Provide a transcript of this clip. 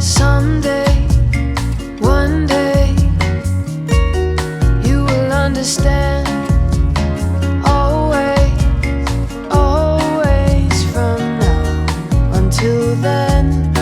someday, one day, you will understand. Always, always from now until then.